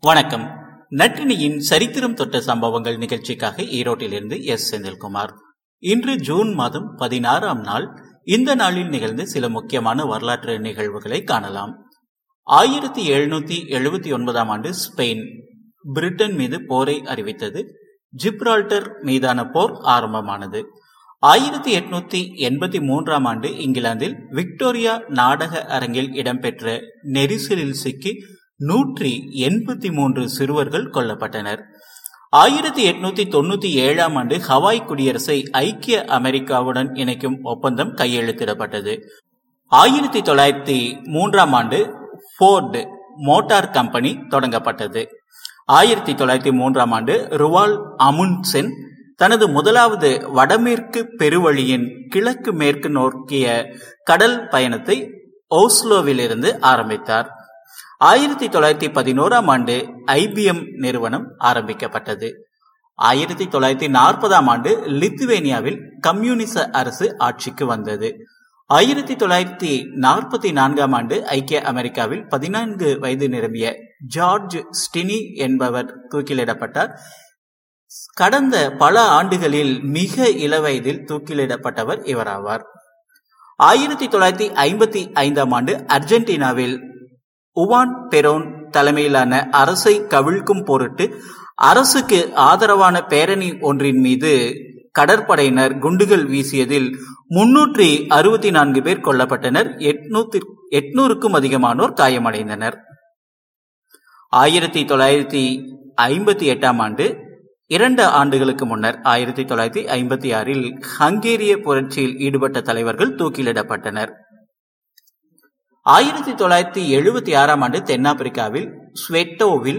வணக்கம். நட்டினியின் சரித்திரம் தொட்ட சம்பவங்கள் நிகழ்ச்சிக்காக ஈரோட்டிலிருந்து எஸ். செந்தில்குமார். இன்று ஜூன் மாதம் பதினாறாம் நாள் இந்த நாளில் நிகழ்ந்து சில முக்கியமான வரலாற்று நிகழ்வுகளை காணலாம். ஆயிரத்தி எழுநூத்தி எழுபத்தி ஒன்பதாம் ஆண்டு ஸ்பெயின் பிரிட்டன் மீது போரை அறிவித்தது ஜிப்ரால்டர் மீதான போர் ஆரம்பமானது. ஆயிரத்தி எட்நூத்தி எண்பத்தி மூன்றாம் ஆண்டு இங்கிலாந்தில் விக்டோரியா நாடக அரங்கில் இடம்பெற்ற நெரிசலில் சிக்கி நூற்றி எண்பத்தி மூன்று சிறுவர்கள் கொல்லப்பட்டனர். ஆயிரத்தி எட்நூத்தி தொண்ணூத்தி ஏழாம் ஆண்டு ஹவாய் குடியரசை ஐக்கிய அமெரிக்காவுடன் இணைக்கும் ஒப்பந்தம் கையெழுத்திடப்பட்டது. ஆயிரத்தி தொள்ளாயிரத்தி மூன்றாம் ஆண்டு போர்டு மோட்டார் கம்பெனி தொடங்கப்பட்டது. ஆயிரத்தி தொள்ளாயிரத்தி மூன்றாம் ஆண்டு ருவால் அமுன்சென் தனது முதலாவது வடமேற்கு பெருவழியின் கிழக்கு மேற்கு நோக்கிய கடல் பயணத்தை ஓஸ்லோவிலிருந்து ஆரம்பித்தார். ஆயிரத்தி தொள்ளாயிரத்தி பதினோராம் ஆண்டு ஐபிஎம் நிறுவனம் ஆரம்பிக்கப்பட்டது. ஆயிரத்தி தொள்ளாயிரத்தி நாற்பதாம் ஆண்டு லித்துவேனியாவில் கம்யூனிச அரசு ஆட்சிக்கு வந்தது. ஆயிரத்தி தொள்ளாயிரத்தி நாற்பத்தி நான்காம் ஆண்டு ஐக்கிய அமெரிக்காவில் பதினான்கு வயது நிரம்பிய ஜார்ஜ் ஸ்டினி என்பவர் தூக்கிலிடப்பட்டார். கடந்த பல ஆண்டுகளில் மிக இளவயதில் தூக்கிலிடப்பட்டவர் இவராவார். ஆயிரத்தி தொள்ளாயிரத்தி ஐம்பத்தி ஐந்தாம் ஆண்டு அர்ஜென்டினாவில் உவான் பெரோன் தலைமையிலான அரசை கவிழ்க்கும் பொருட்டு அரசுக்கு ஆதரவான பேரணி ஒன்றின் மீது கடற்படையினர் குண்டுகள் வீசியதில் முன்னூற்றி அறுபத்தி நான்கு பேர் கொல்லப்பட்டனர். எட்நூத்தி எட்நூறுக்கும் அதிகமானோர் காயமடைந்தனர். ஆயிரத்தி தொள்ளாயிரத்தி ஐம்பத்தி எட்டாம் ஆண்டு இரண்டு ஆண்டுகளுக்கு முன்னர் ஆயிரத்தி தொள்ளாயிரத்தி ஐம்பத்தி ஆறில் ஹங்கேரிய புரட்சியில் ஈடுபட்ட தலைவர்கள் தூக்கிலிடப்பட்டனர். ஆயிரத்தி தொள்ளாயிரத்தி எழுபத்தி ஆறாம் ஆண்டு தென்னாப்பிரிக்காவில் ஸ்வெட்டோவில்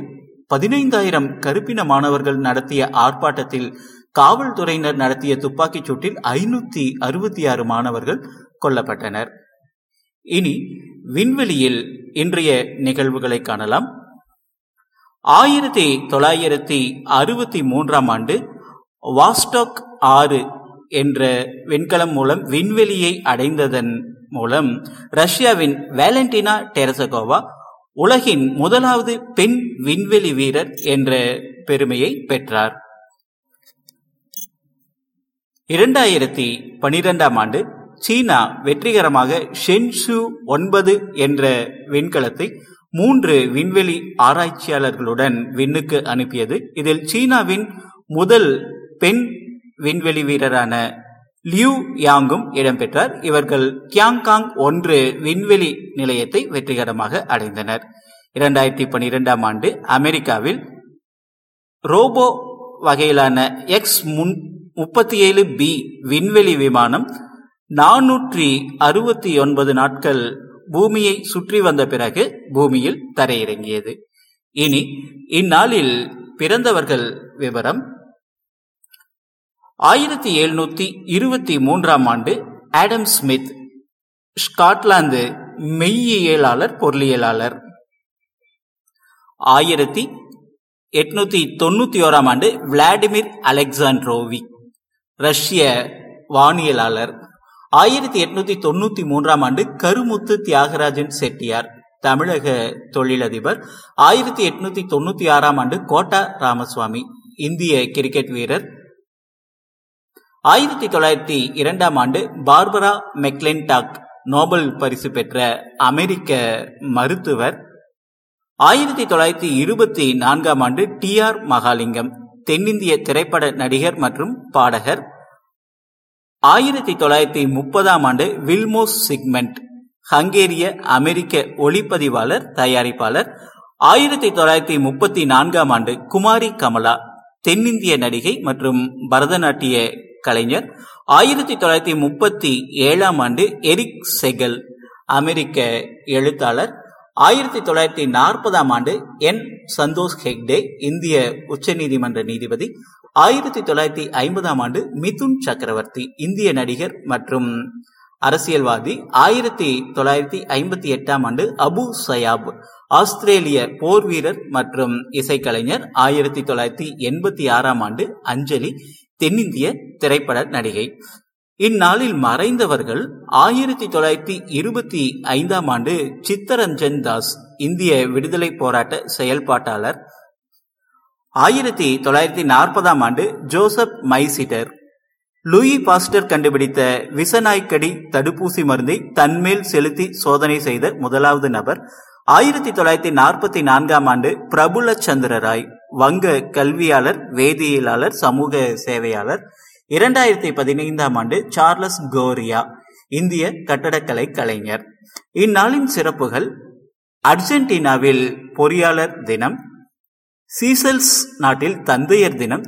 பதினைந்தாயிரம் கருப்பின மாணவர்கள் நடத்திய ஆர்ப்பாட்டத்தில் காவல்துறையினர் நடத்திய துப்பாக்கிச் சூட்டில் ஐநூத்தி அறுபத்தி ஆறு மாணவர்கள் கொல்லப்பட்டனர். இனி விண்வெளியில் இன்றைய நிகழ்வுகளை காணலாம். ஆயிரத்தி தொள்ளாயிரத்தி அறுபத்தி மூன்றாம் ஆண்டு வாஸ்டாக் ஆறு என்ற விண்கலம் மூலம் விண்வெளியை அடைந்ததன் மூலம் ரஷ்யாவின் வேலண்டினா டெரசகோவா உலகின் முதலாவது பெண் விண்வெளி வீரர் என்ற பெருமையை பெற்றார். இரண்டாயிரத்தி பனிரெண்டாம் ஆண்டு சீனா வெற்றிகரமாக ஷென்ஷு ஒன்பது என்ற விண்கலத்தை மூன்று விண்வெளி ஆராய்ச்சியாளர்களுடன் விண்ணுக்கு அனுப்பியது. இதில் சீனாவின் முதல் பெண் விண்வெளி வீரரான லியூ யாங்கும் இடம்பெற்றார். இவர்கள் கியாங்காங் ஒன்று விண்வெளி நிலையத்தை வெற்றிகரமாக அடைந்தனர். இரண்டாயிரத்தி பனிரெண்டாம் ஆண்டு அமெரிக்காவில் ரோபோ வகையிலான எக்ஸ் முன் முப்பத்தி ஏழு பி விண்வெளி விமானம் நானூற்றி அறுபத்தி ஒன்பது நாட்கள் பூமியை சுற்றி வந்த பிறகு பூமியில் தரையிறங்கியது. இனி இந்நாளில் பிறந்தவர்கள் விவரம் ஆயிரத்தி எழுநூத்தி இருபத்தி மூன்றாம் ஆண்டு ஆடம் ஸ்மித் ஸ்காட்லாந்து மெய்யியலாளர் பொருளியலாளர். ஆயிரத்தி எட்நூத்தி தொண்ணூத்தி ஓராம் ஆண்டு விளாடிமிர் அலெக்சாண்ட்ரோவி ரஷ்ய வானியலாளர். ஆயிரத்தி எட்நூத்தி தொண்ணூத்தி மூன்றாம் ஆண்டு கருமுத்து தியாகராஜன் செட்டியார் தமிழக தொழிலதிபர். ஆயிரத்தி எட்நூத்தி தொண்ணூத்தி ஆறாம் ஆண்டு கோட்டா ராமசுவாமி இந்திய கிரிக்கெட் வீரர். ஆயிரத்தி தொள்ளாயிரத்தி இரண்டாம் ஆண்டு பார்பரா மெக்லென்டாக் நோபல் பரிசு பெற்ற அமெரிக்க மருத்துவர். ஆயிரத்தி தொள்ளாயிரத்தி இருபத்தி நான்காம் ஆண்டு டி ஆர் மகாலிங்கம் தென்னிந்திய திரைப்பட நடிகர் மற்றும் பாடகர். ஆயிரத்தி தொள்ளாயிரத்தி முப்பதாம் ஆண்டு வில்மோஸ் சிக்மெண்ட் ஹங்கேரிய அமெரிக்க ஒளிப்பதிவாளர் தயாரிப்பாளர். ஆயிரத்தி தொள்ளாயிரத்தி முப்பத்தி நான்காம் ஆண்டு குமாரி கமலா தென்னிந்திய நடிகை மற்றும் பரதநாட்டிய கலைஞர். ஆயிரத்தி தொள்ளாயிரத்தி முப்பத்தி ஏழாம் ஆண்டு எரிக் செகல் அமெரிக்க எழுத்தாளர். ஆயிரத்தி தொள்ளாயிரத்தி நாற்பதாம் ஆண்டு என். சந்தோஷ் ஹெக்டே இந்திய உச்சநீதிமன்ற நீதிபதி. ஆயிரத்தி தொள்ளாயிரத்தி ஐம்பதாம் ஆண்டு மிதுன் சக்கரவர்த்தி இந்திய நடிகர் மற்றும் அரசியல்வாதி. ஆயிரத்தி தொள்ளாயிரத்தி ஐம்பத்தி எட்டாம் ஆண்டு அபு சயாப் ஆஸ்திரேலிய போர் வீரர் மற்றும் இசைக்கலைஞர். ஆயிரத்தி தொள்ளாயிரத்தி எண்பத்தி ஆறாம் ஆண்டு அஞ்சலி. தென்னிந்திய திரைப்பட நடிகை. இந்நாளில் மறைந்தவர்கள் ஆயிரத்தி தொள்ளாயிரத்தி இருபத்தி ஐந்தாம் ஆண்டு சித்தரஞ்சன் தாஸ் இந்திய விடுதலை போராட்ட செயல்பாட்டாளர். ஆயிரத்தி தொள்ளாயிரத்தி நாற்பதாம் ஆண்டு ஜோசப் மைசிடர். லூயி பாஸ்டர் கண்டுபிடித்த விசநாய்க்கடி தடுப்பூசி மருந்தை தன்மேல் செலுத்தி சோதனை செய்த முதலாவது நபர். ஆயிரத்தி தொள்ளாயிரத்தி நாற்பத்தி நான்காம் ஆண்டு பிரபுல சந்திர ராய் வங்க கல்வியாளர் வேதியியலாளர் சமூக சேவையாளர். இரண்டாயிரத்தி பதினைந்தாம் ஆண்டு சார்லஸ் கோரியா இந்திய கட்டடக்கலை கலைஞர். இந்நாளின் சிறப்புகள் அர்ஜென்டினாவில் பொறியாளர் தினம் சீசல்ஸ் நாட்டில் தந்தையர் தினம்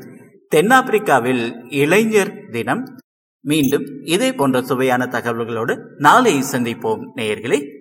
தென்னாப்பிரிக்காவில் இளைஞர் தினம். மீண்டும் இதே போன்ற சுவையான தகவல்களோடு நாளை சந்திப்போம் நேயர்களே.